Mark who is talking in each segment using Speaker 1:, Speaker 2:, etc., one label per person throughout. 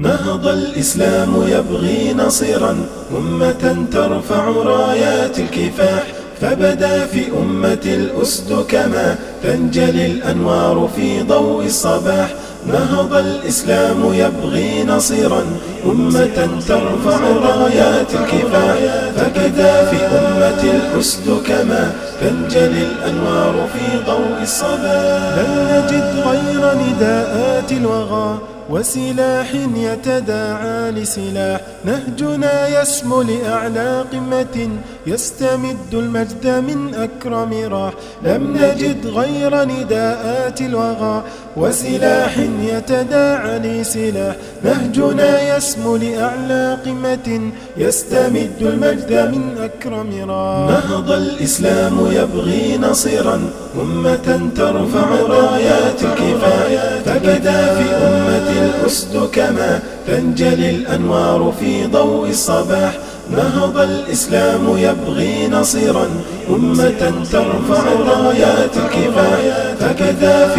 Speaker 1: نهض الإسلام يبغي نصيرا أمة ترفع رايات الكفاح فبدا في أمة الأسد كما تنجلي الأنوار في ضوء الصباح. نهض الإسلام يبغي نصيرا أمة ترفع رايات الكفاح فبدا في أمة الأسد كما تنجلي الأنوار في ضوء الصباح
Speaker 2: لن نجد غير نداءات الوغى وسلاح يتداعى لسلاح. نهجنا يسمو لأعلى قمة يستمد المجد من أكرم راح. لم نجد غير نداءات الوغى وسلاح يتداعى لسلاح نهجنا يسمو لأعلى قمة يستمد المجد من أكرم راح
Speaker 1: نهض الإسلام يبغي نصيرا. أمة ترفع رايات الكفاية فبدا في أمة الأسد كما. تنجلي الأنوار في ضوء الصباح. نهض الإسلام يبغي نصيرا. أمة ترفع رايات الكفاح فكذا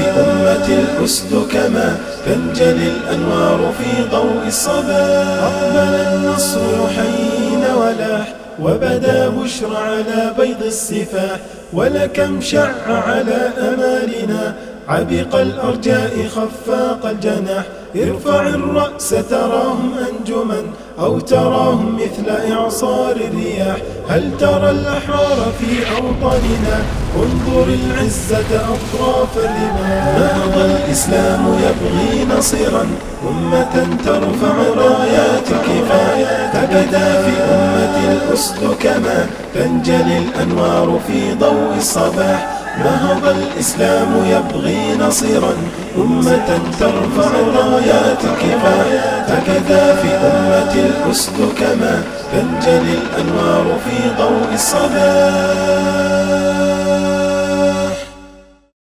Speaker 1: الأسد كما تنجلي الأنوار في ضوء الصباح
Speaker 2: أقبل النصر حين ولاح وبدا بشر على بيض السفاح ولكم شع على أمالنا عبق الأرجاء خفاق الجناح. ارفع الرأس تراهم أنجما أو تراهم مثل إعصار الرياح. هل ترى الأحرار في أوطاننا؟ انظر العزة أطراف الرماح
Speaker 1: نهض الإسلام يبغي نصيرا؟ أمة ترفع رايات الكفاية. فبدا في أمة الأسد كما تنجلي الأنوار في ضوء الصباح. نهض الإسلام يبغي نصيرا؟ أمة ترفع رايات الكفاح فكذا في أمة الأسد كما تنجلي الأنوار في ضوء الصباح.